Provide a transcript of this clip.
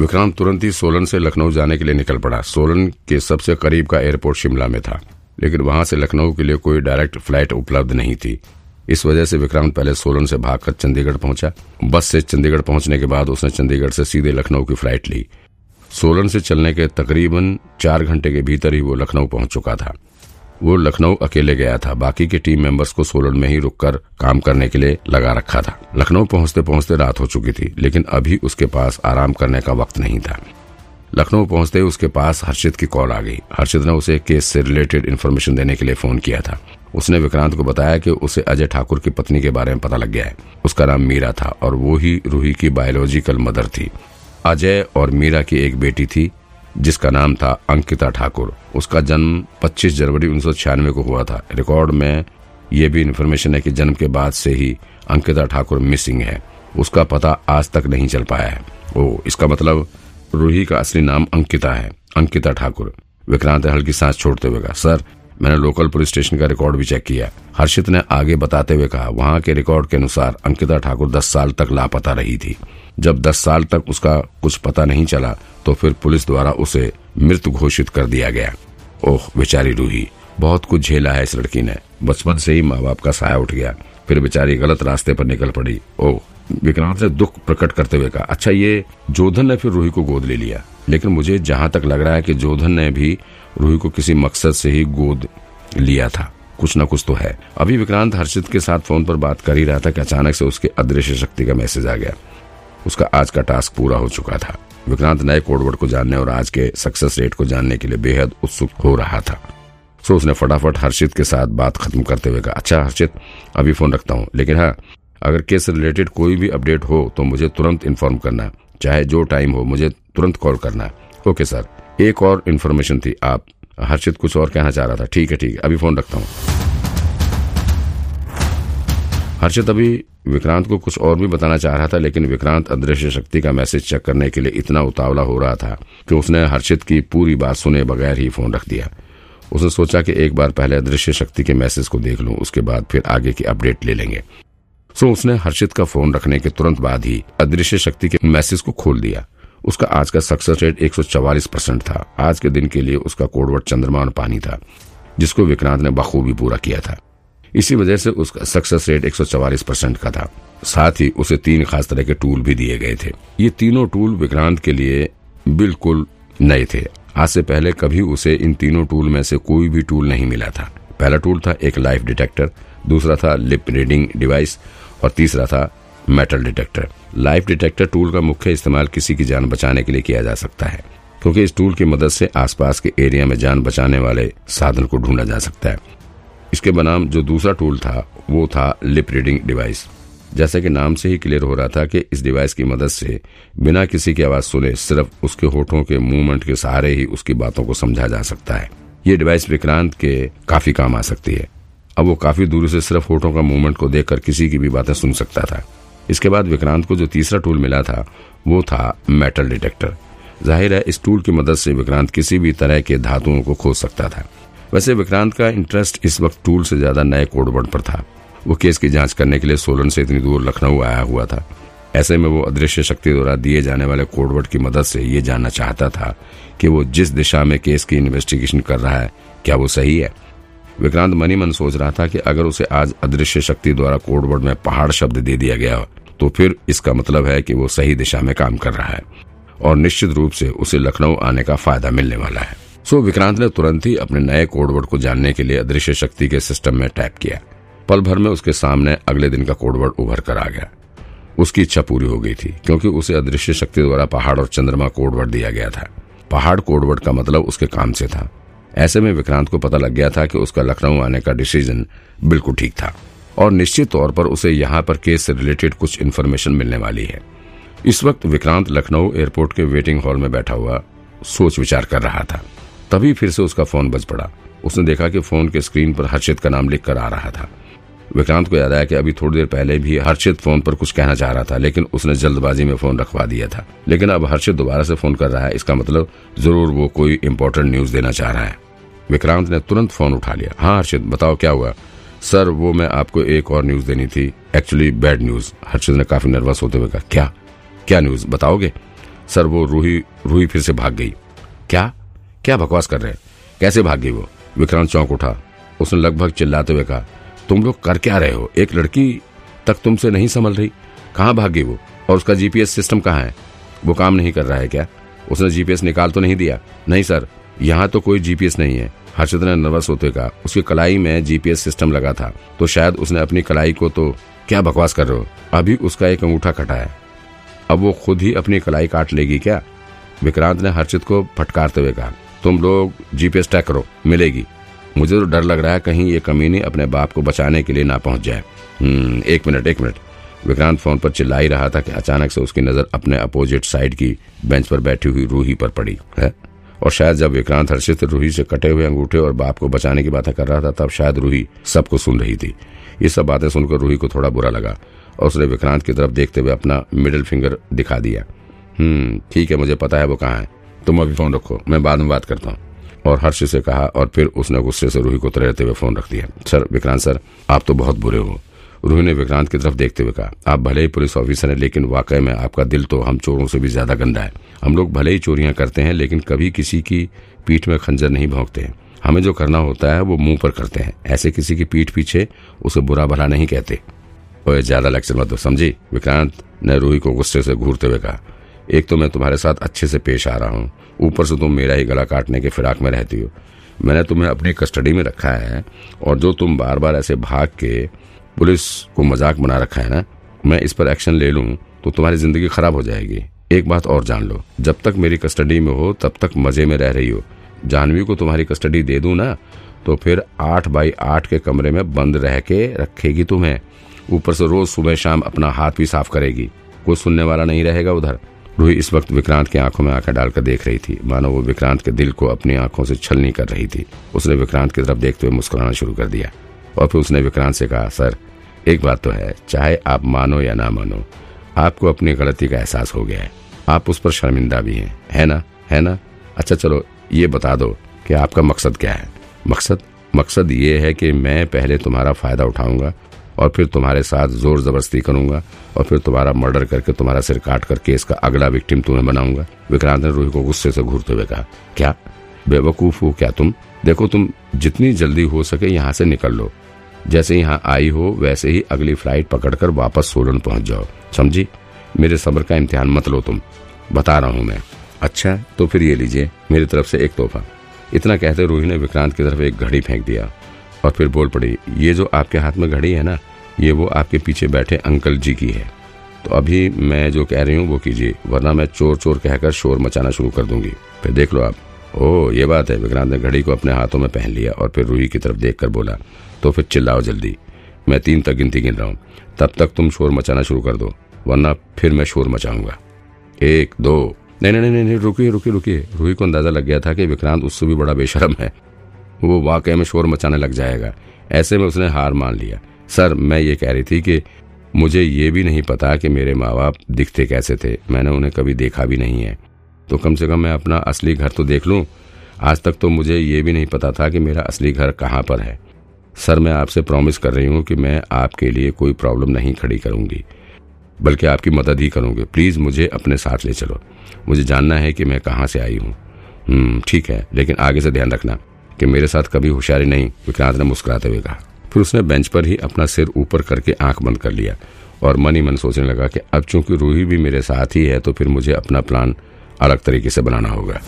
विक्रांत तुरंत ही सोलन से लखनऊ जाने के लिए निकल पड़ा। सोलन के सबसे करीब का एयरपोर्ट शिमला में था, लेकिन वहाँ से लखनऊ के लिए कोई डायरेक्ट फ़्लाइट उपलब्ध नहीं थी। इस वजह से विक्रांत पहले सोलन से भागकर चंडीगढ़ पहुँचा। बस से चंडीगढ़ पहुँचने के बाद उसने चंडीगढ़ से सीधे लखनऊ की फ़्लाइट ली। सोलन से चलने के तकरीबन चार घंटे के भीतर ही वो लखनऊ पहुँच चुका था। वो लखनऊ अकेले गया था। बाकी के टीम मेंबर्स को सोलन में ही रुककर काम करने के लिए लगा रखा था। लखनऊ पहुँचते पहुँचते रात हो चुकी थी, लेकिन अभी उसके पास आराम करने का वक्त नहीं था। लखनऊ पहुँचते उसके पास हर्षित की कॉल आ गई। हर्षित ने उसे केस से रिलेटेड इन्फॉर्मेशन देने के लिए फ़ोन किया था। उसने विक्रांत को बताया कि उसे अजय ठाकुर की पत्नी के बारे में पता लग गया है। उसका नाम मीरा था और वो ही रूही की बायोलॉजिकल मदर थी। अजय और मीरा की एक बेटी थी। जिसका नाम था अंकिता ठाकुर। उसका जन्म 25 जनवरी उन्नीस सौ छियानवे को हुआ था। रिकॉर्ड में ये भी इन्फॉर्मेशन है कि जन्म के बाद से ही अंकिता ठाकुर मिसिंग है। उसका पता आज तक नहीं चल पाया है। ओ, इसका मतलब रूही का असली नाम अंकिता है। अंकिता ठाकुर। विक्रांत हल्की सांस छोड़ते हुए कहा, सर मैंने लोकल पुलिस स्टेशन का रिकॉर्ड भी चेक किया। हर्षित ने आगे बताते हुए कहा, वहाँ के रिकॉर्ड के अनुसार अंकिता ठाकुर दस साल तक लापता रही थी। जब दस साल तक उसका कुछ पता नहीं चला तो फिर पुलिस द्वारा उसे मृत घोषित कर दिया गया। ओह, बेचारी रूही, बहुत कुछ झेला है इस लड़की ने। बचपन से ही माँ बाप का साया उठ गया। फिर बेचारी गलत रास्ते पर निकल पड़ी। ओह, विक्रांत ने दुख प्रकट करते हुए कहा अच्छा ये जोधन ने फिर रूही को गोद ले लिया। लेकिन मुझे जहाँ तक लग रहा है कि जोधन ने भी रूही को किसी मकसद से ही गोद लिया था। कुछ न कुछ तो है। अभी विक्रांत हर्षित के साथ फ़ोन पर बात कर ही रहा था कि अचानक से उसके अदृश्य शक्ति का मैसेज आ गया। उसका आज का टास्क पूरा हो चुका था। विक्रांत नए कोडवर्ड को जानने और आज के सक्सेस रेट को जानने के लिए बेहद उत्सुक हो रहा था। सो उसने फटाफट हर्षित के साथ बात खत्म करते हुए कहा अच्छा हर्षित, अभी फ़ोन रखता हूँ। लेकिन हाँ अगर केस रिलेटेड कोई भी अपडेट हो तो मुझे तुरंत इन्फॉर्म करना। चाहे जो टाइम हो, मुझे तुरंत कॉल करना ओके सर एक और इन्फॉर्मेशन थी, आप, हर्षित कुछ और कहना चाह रहा था। ठीक है ठीक है, अभी फ़ोन रखता हूँ। हर्षित अभी विक्रांत को कुछ और भी बताना चाह रहा था, लेकिन विक्रांत अदृश्य शक्ति का मैसेज चेक करने के लिए इतना उतावला हो रहा था कि उसने हर्षित की पूरी बात सुने बगैर ही फ़ोन रख दिया। उसने सोचा कि एक बार पहले अदृश्य शक्ति के मैसेज को देख लूँ, उसके बाद फिर आगे की अपडेट ले लेंगे। सो उसने हर्षित का फ़ोन रखने के तुरंत बाद ही अदृश्य शक्ति के मैसेज को खोल दिया। उसका आज का सक्सेस रेट एक परसेंट था। आज के दिन के लिए उसका कोडवर्ड चंद्रमा और पानी था, जिसको विक्रांत ने बखूबी पूरा किया था। इसी वजह से उसका सक्सेस रेट एक परसेंट का था। साथ ही उसे तीन खास तरह के टूल भी दिए गए थे। ये तीनों टूल विक्रांत के लिए बिल्कुल नए थे। आज से पहले कभी उसे इन तीनों टूल में से कोई भी टूल नहीं मिला था। पहला टूल था एक लाइफ डिटेक्टर दूसरा था लिप रीडिंग डिवाइस और तीसरा था metal detector life detector tool का मुख्य इस्तेमाल किसी की जान बचाने के लिए किया जा सकता है, क्योंकि इस टूल की मदद से आसपास के एरिया में जान बचाने वाले साधन को ढूंढा जा सकता है। इसके बनाम जो दूसरा टूल था, वो था लिप रीडिंग डिवाइस जैसा कि नाम से ही क्लियर हो रहा था कि इस डिवाइस की मदद से बिना किसी की आवाज़ सुने सिर्फ़ उसके होठों के मूवमेंट के सहारे ही उसकी बातों को समझा जा सकता है। ये डिवाइस विक्रांत के काफ़ी काम आ सकती है। अब वो काफ़ी दूर से सिर्फ़ होठों का मूवमेंट को देखकर किसी की भी बातें सुन सकता था। इसके बाद विक्रांत को जो तीसरा टूल मिला था, वो था मेटल डिटेक्टर ज़ाहिर है, इस टूल की मदद से विक्रांत किसी भी तरह के धातुओं को खोज सकता था। वैसे विक्रांत का इंटरेस्ट इस वक्त टूल से ज़्यादा नए कोडवर्ड पर था। वो केस की जाँच करने के लिए सोलन से इतनी दूर लखनऊ आया हुआ था। ऐसे में वो अदृश्य शक्ति द्वारा दिए जाने वाले कोडवर्ड की मदद से ये जानना चाहता था कि वो जिस दिशा में केस की इन्वेस्टिगेशन कर रहा है, क्या वो सही है? विक्रांत मनी मन सोच रहा था कि अगर उसे आज अदृश्य शक्ति द्वारा कोडवर्ड में पहाड़ शब्द दे दिया गया तो फिर इसका मतलब है कि वो सही दिशा में काम कर रहा है और निश्चित रूप से उसे लखनऊ आने का फ़ायदा मिलने वाला है। सो विक्रांत ने तुरंत ही अपने नए कोडवर्ड को जानने के लिए अदृश्य शक्ति के सिस्टम में टैप किया। पल भर में उसके सामने अगले दिन का कोडवर्ड उभर कर आ गया। उसकी इच्छा पूरी हो गई थी, क्योंकि उसे अदृश्य शक्ति द्वारा पहाड़ और चंद्रमा कोडवर्ड दिया गया था। पहाड़ कोडवर्ड का मतलब उसके काम से था। ऐसे में विक्रांत को पता लग गया था कि उसका लखनऊ आने का डिसीज़न बिल्कुल ठीक था, और निश्चित तौर पर उसे यहाँ पर केस से रिलेटेड कुछ इन्फॉर्मेशन मिलने वाली है। इस वक्त विक्रांत लखनऊ एयरपोर्ट के वेटिंग हॉल में बैठा हुआ सोच विचार कर रहा था। तभी फिर से उसका फ़ोन बज पड़ा। उसने देखा कि फ़ोन के स्क्रीन पर हर्षित का नाम लिख कर आ रहा था। विक्रांत को याद आया कि अभी थोड़ी देर पहले भी हर्षित फ़ोन पर कुछ कहना चाह रहा था, लेकिन उसने जल्दबाजी में फ़ोन रखवा दिया था। लेकिन अब हर्षित दोबारा से फ़ोन कर रहा है, इसका मतलब ज़रूर वो कोई इम्पोर्टेंट न्यूज़ देना चाह रहा है। विक्रांत ने तुरंत फ़ोन उठा लिया। हाँ हर्षित, बताओ क्या हुआ? सर, वो मैं आपको एक और न्यूज़ देनी थी। एक्चुअली बैड न्यूज़ हर्षित ने काफ़ी नर्वस होते हुए कहा, क्या? क्या न्यूज़ बताओगे? सर, वो रूही रूही फिर से भाग गई। क्या? क्या बकवास कर रहे हैं? कैसे भाग गई वो? विक्रांत चौंक उठा। उसने लगभग चिल्लाते हुए कहा तुम लोग कर क्या रहे हो? एक लड़की तक तुमसे नहीं संभल रही। कहाँ भागी वो? और उसका जीपीएस सिस्टम कहाँ है? वो काम नहीं कर रहा है क्या? उसने जीपीएस निकाल तो नहीं दिया। नहीं, सर, यहाँ तो कोई जीपीएस नहीं है। हर्षद ने नर्वस होते कहा, उसकी कलाई में जीपीएस सिस्टम लगा था। तो शायद उसने अपनी कलाई को तो क्या बकवास कर रहे हो? अभी उसका एक अंगूठा कटा है। अब वो खुद ही अपनी कलाई काट लेगी क्या? विक्रांत ने हर्षित को फटकारते हुए कहा, तुम लोग जीपीएस टैक करो, मिलेगी। मुझे तो डर लग रहा है कहीं ये कमीनी अपने बाप को बचाने के लिए ना पहुँच जाए। हम्म एक मिनट एक मिनट। विक्रांत फ़ोन पर चिल्ला ही रहा था कि अचानक से उसकी नज़र अपने अपोजिट साइड की बेंच पर बैठी हुई रूही पर पड़ी, है? और शायद जब विक्रांत हर्षित रूही से कटे हुए अंगूठे और बाप को बचाने की बातें कर रहा था, तब शायद रूही सबको सुन रही थी। ये सब बातें सुनकर रूही को थोड़ा बुरा लगा और उसने विक्रांत की तरफ़ देखते हुए अपना मिडिल फिंगर दिखा दिया। हम्म ठीक है, मुझे पता है वो कहाँ है। तुम अभी फ़ोन रखो, मैं बाद में बात करता हूँ। और हर्ष से कहा और फिर उसने गुस्से से रूही को तैरते हुए फ़ोन रख दिया। सर, विक्रांत सर, आप तो बहुत बुरे हो। रूही ने विक्रांत की तरफ़ देखते हुए कहा, आप भले ही पुलिस ऑफिसर हैं, लेकिन वाकई में आपका दिल तो हम चोरों से भी ज़्यादा गंदा है। हम लोग भले ही चोरियाँ करते हैं, लेकिन कभी किसी की पीठ में खंजर नहीं भोंकते हैं। हमें जो करना होता है, वो मुँह पर करते हैं। ऐसे किसी की पीठ पीछे उसे बुरा भला नहीं कहते। ओए, ज़्यादा लेक्चर मत दो। समझी? विक्रांत ने रूही को गुस्से से घूरते हुए कहा, एक तो मैं तुम्हारे साथ अच्छे से पेश आ रहा हूँ। ऊपर से तुम मेरा ही गला काटने के फिराक में रहती हो। मैंने तुम्हें अपनी कस्टडी में रखा है और जो तुम बार बार ऐसे भाग के पुलिस को मज़ाक बना रखा है ना, मैं इस पर एक्शन ले लूँ तो तुम्हारी ज़िंदगी खराब हो जाएगी। एक बात और जान लो, जब तक मेरी कस्टडी में हो, तब तक मज़े में रह रही हो। जानवी को तुम्हारी कस्टडी दे दूँ ना तो फिर आठ बाई आठ के कमरे में बंद रह के रखेगी तुम्हें। ऊपर से रोज सुबह शाम अपना हाथ भी साफ़ करेगी। कोई सुनने वाला नहीं रहेगा उधर। रूही इस वक्त विक्रांत की आँखों में आँखें डालकर देख रही थी। मानो वो विक्रांत के दिल को अपनी आँखों से छलनी कर रही थी। उसने विक्रांत की तरफ़ देखते हुए मुस्कुराना शुरू कर दिया। और फिर उसने विक्रांत से कहा, सर, एक बात तो है, चाहे आप मानो या ना मानो, आपको अपनी गलती का एहसास हो गया है। आप उस पर शर्मिंदा भी हैं, है ना? है ना? अच्छा चलो, ये बता दो कि आपका मकसद क्या है? मकसद? मकसद ये है कि मैं पहले तुम्हारा फ़ायदा उठाऊँगा और फिर तुम्हारे साथ ज़ोर ज़बरदस्ती करूँगा और फिर तुम्हारा मर्डर करके तुम्हारा सिर काट कर केस का अगला विक्टिम तुम्हें बनाऊँगा। विक्रांत ने रूही को गुस्से से घूरते हुए कहा, क्या? बेवकूफ़ हो क्या तुम? देखो तुम जितनी जल्दी हो सके यहाँ से निकल लो। जैसे यहाँ आई हो, वैसे ही अगली फ़्लाइट पकड़कर वापस सोलन पहुँच जाओ। समझी? मेरे सब्र का इम्तिहान मत लो तुम। बता रहा हूँ मैं। अच्छा तो फिर ये लीजिए, मेरी तरफ़ से एक तोहफा। इतना कहते रूही ने विक्रांत की तरफ़ एक घड़ी फेंक दिया और फिर बोल पड़ी, ये जो आपके हाथ में घड़ी है ना ये वो आपके पीछे बैठे अंकल जी की है। तो अभी मैं जो कह रही हूँ, वो कीजिए, वरना मैं चोर चोर कहकर शोर मचाना शुरू कर दूँगी। फिर देख लो आप। ओ ये बात है। विक्रांत ने घड़ी को अपने हाथों में पहन लिया और फिर रूही की तरफ़ देखकर बोला तो फिर चिल्लाओ जल्दी। मैं तीन तक गिनती गिन रहा हूँ। तब तक तुम शोर मचाना शुरू कर दो, वरना फिर मैं शोर मचाऊँगा। एक, दो। नहीं नहीं नहीं नहीं, रुकिए रुकिए रुकिए। रूही को अंदाज़ा लग गया था कि विक्रांत उससे भी बड़ा बेशरम है। वो वाकई में शोर मचाने लग जाएगा। ऐसे में उसने हार मान लिया। सर, मैं ये कह रही थी कि मुझे ये भी नहीं पता कि मेरे माँ बाप दिखते कैसे थे। मैंने उन्हें कभी देखा भी नहीं है। तो कम से कम मैं अपना असली घर तो देख लूँ। आज तक तो मुझे ये भी नहीं पता था कि मेरा असली घर कहाँ पर है। सर, मैं आपसे प्रॉमिस कर रही हूँ कि मैं आपके लिए कोई प्रॉब्लम नहीं खड़ी करूँगी। बल्कि आपकी मदद ही करूँगी। प्लीज़ मुझे अपने साथ ले चलो। मुझे जानना है कि मैं कहाँ से आई हूँ। हम्म ठीक है। लेकिन आगे से ध्यान रखना कि मेरे साथ कभी होशियारी नहीं। विक्रांत ने मुस्कुराते हुए कहा। फिर उसने बेंच पर ही अपना सिर ऊपर करके आँख बंद कर लिया और मन ही मन सोचने लगा कि अब चूँकि रूही भी मेरे साथ ही है तो फिर मुझे अपना प्लान अलग तरीके से बनाना होगा।